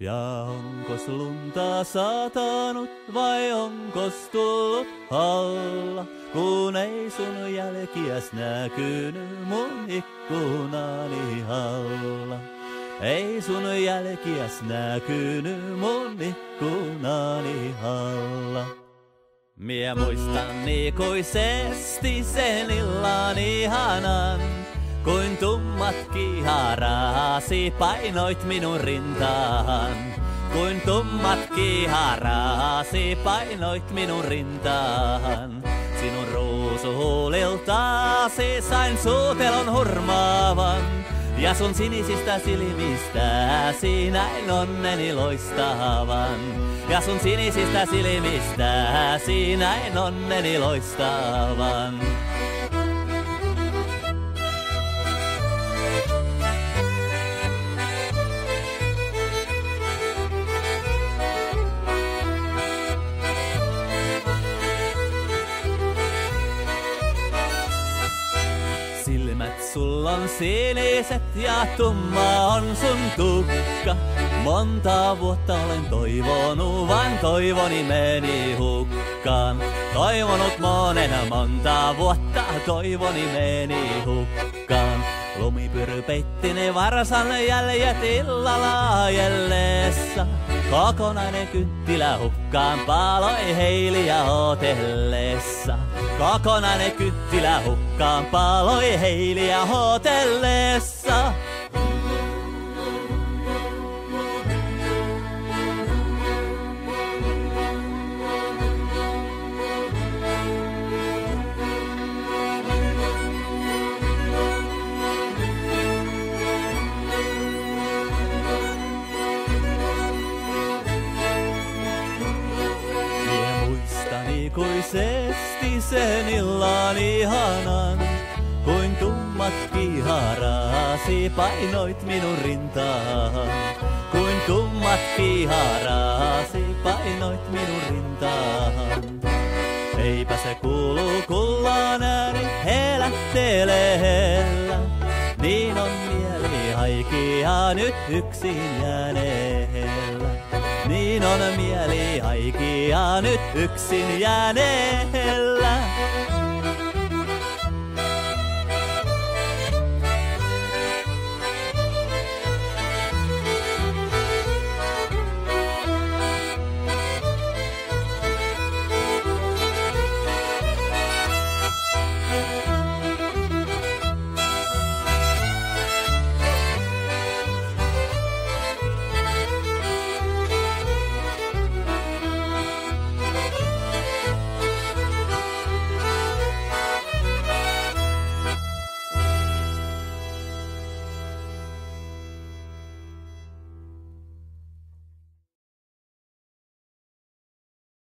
Ja onkos lunta satanut vai onkos tullut halla, kun ei sun jälkiäs näkynyt mun ikkunani alla. Ei sun jälkiäs näkynyt mun ikkunani alla. Mie muistan ikuisesti sen illan ihanan, kuin tummat kiharasi painoit minun rintaan. Kuin tummat kiharasi painoit minun rintaan. Sinun ruusuhuuliltaasi sain suutelon hurmaavan. Ja sun sinisistä silmistäsi näin onneni loistavan. Ja sun sinisistä silmistäsi näin onneni loistavan. Silmät sulla on siniset ja tumma on sun tukka. Monta vuotta olen toivonut, vaan toivoni meni hukkaan. Toivonut monen monta vuotta, toivoni meni hukkaan. Lumipyry peitti ne varsan jäljet illalla ajellessa. Kokonainen kynttilä hukkaan paloi heiliä hotellessa. Kokonainen kynttilä hukkaan paloi heiliä hotellessa. Ikuisesti sen illan ihanan, kuin tummat kiharasi painoit minun rintaan. Kuin tummat kiharasi painoit minun rintaan. Eipä se kuulu kullan ääni helätteleellä, niin on mieli haikia nyt yksin jääneellä. Niin on mieli haikia nyt yksin jääneellä.